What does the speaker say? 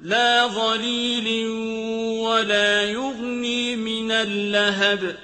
لَّا ظَلِيلٍ وَلَا يُغْنِي مِنَ اللَّهَبِ.